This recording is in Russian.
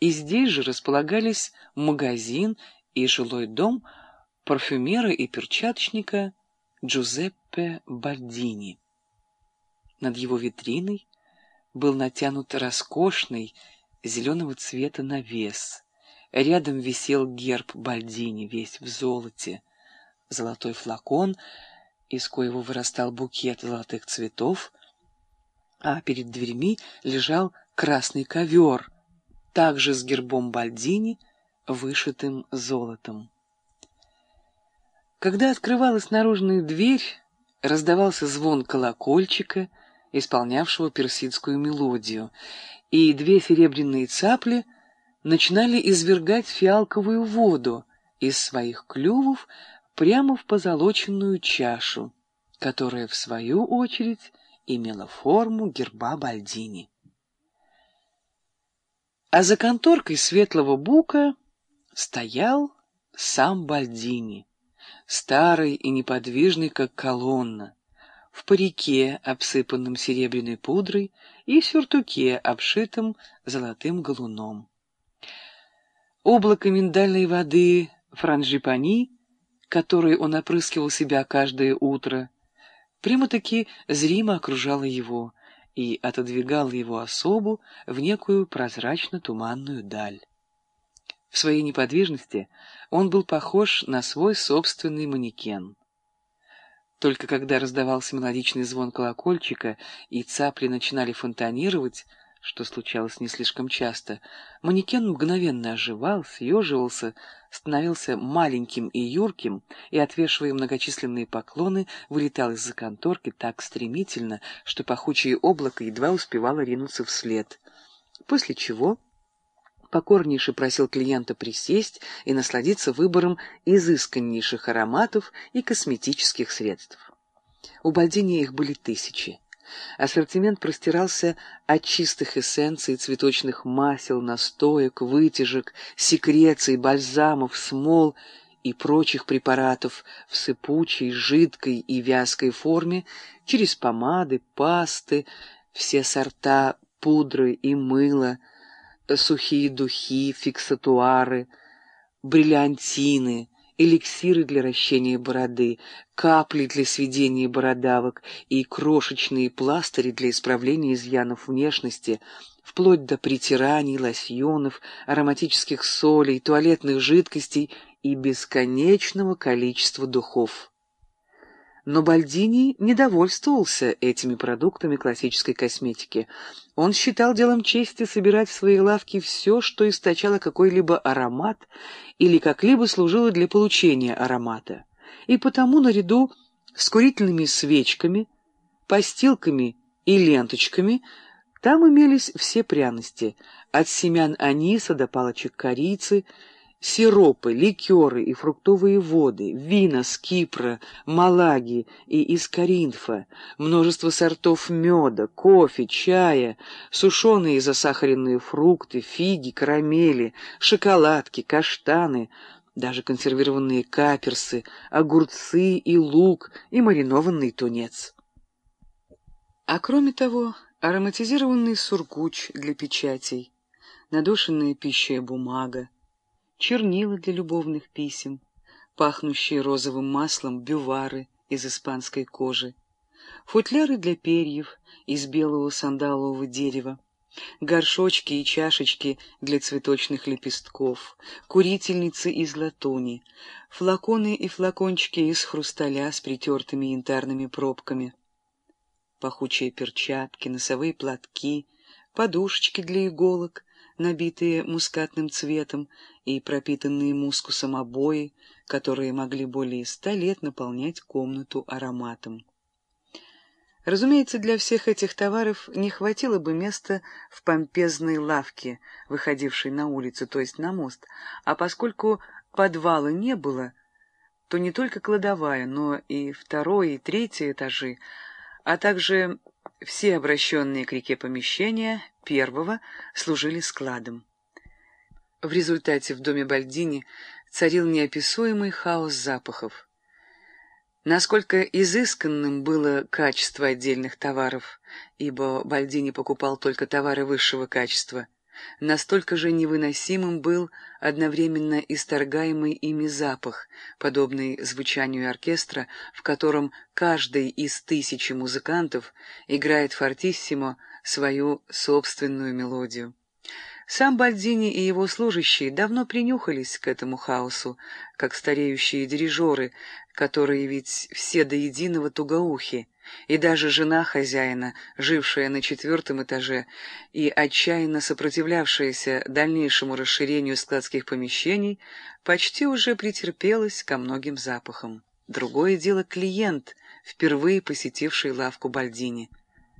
и здесь же располагались магазин и жилой дом парфюмера и перчаточника Джузеппе Бальдини. Над его витриной был натянут роскошный зеленого цвета навес. Рядом висел герб Бальдини, весь в золоте. Золотой флакон, из коего вырастал букет золотых цветов, а перед дверьми лежал красный ковер, также с гербом Бальдини, вышитым золотом. Когда открывалась наружная дверь, раздавался звон колокольчика, исполнявшего персидскую мелодию, и две серебряные цапли начинали извергать фиалковую воду из своих клювов прямо в позолоченную чашу, которая, в свою очередь, имела форму герба Бальдини. А за конторкой светлого бука стоял сам Бальдини, старый и неподвижный, как колонна, в парике, обсыпанном серебряной пудрой, и сюртуке, обшитом золотым галуном. Облако миндальной воды франжипани, которой он опрыскивал себя каждое утро, прямо-таки зримо окружало его и отодвигало его особу в некую прозрачно-туманную даль. В своей неподвижности он был похож на свой собственный манекен. Только когда раздавался мелодичный звон колокольчика и цапли начинали фонтанировать, что случалось не слишком часто, манекен мгновенно оживал, съеживался, становился маленьким и юрким, и, отвешивая многочисленные поклоны, вылетал из-за конторки так стремительно, что пахучее облако едва успевало ринуться вслед. После чего покорнейше просил клиента присесть и насладиться выбором изысканнейших ароматов и косметических средств. У Бальдини их были тысячи. Ассортимент простирался от чистых эссенций, цветочных масел, настоек, вытяжек, секреций, бальзамов, смол и прочих препаратов в сыпучей, жидкой и вязкой форме, через помады, пасты, все сорта пудры и мыла, сухие духи, фиксатуары, бриллиантины, эликсиры для ращения бороды, капли для сведения бородавок и крошечные пластыри для исправления изъянов внешности, вплоть до притираний, лосьонов, ароматических солей, туалетных жидкостей и бесконечного количества духов. Но Бальдини не довольствовался этими продуктами классической косметики. Он считал делом чести собирать в свои лавки все, что источало какой-либо аромат или как-либо служило для получения аромата. И потому наряду с курительными свечками, постилками и ленточками там имелись все пряности, от семян аниса до палочек корицы, сиропы, ликеры и фруктовые воды, вина с Кипра, Малаги и из Каринфа, множество сортов меда, кофе, чая, сушеные и засахаренные фрукты, фиги, карамели, шоколадки, каштаны, даже консервированные каперсы, огурцы и лук и маринованный тунец. А кроме того, ароматизированный сургуч для печатей, надушенная пищая бумага, чернила для любовных писем, пахнущие розовым маслом бювары из испанской кожи, футляры для перьев из белого сандалового дерева, горшочки и чашечки для цветочных лепестков, курительницы из латуни, флаконы и флакончики из хрусталя с притертыми янтарными пробками, пахучие перчатки, носовые платки, подушечки для иголок, набитые мускатным цветом и пропитанные мускусом обои, которые могли более ста лет наполнять комнату ароматом. Разумеется, для всех этих товаров не хватило бы места в помпезной лавке, выходившей на улицу, то есть на мост, а поскольку подвала не было, то не только кладовая, но и второй и третий этажи, а также все обращенные к реке помещения первого служили складом. В результате в доме Бальдини царил неописуемый хаос запахов. Насколько изысканным было качество отдельных товаров, ибо Бальдини покупал только товары высшего качества, настолько же невыносимым был одновременно исторгаемый ими запах, подобный звучанию оркестра, в котором каждый из тысячи музыкантов играет фортиссимо свою собственную мелодию. Сам Бальдини и его служащие давно принюхались к этому хаосу, как стареющие дирижеры, которые ведь все до единого тугоухи, и даже жена хозяина, жившая на четвертом этаже и отчаянно сопротивлявшаяся дальнейшему расширению складских помещений, почти уже претерпелась ко многим запахам. Другое дело клиент, впервые посетивший лавку Бальдини.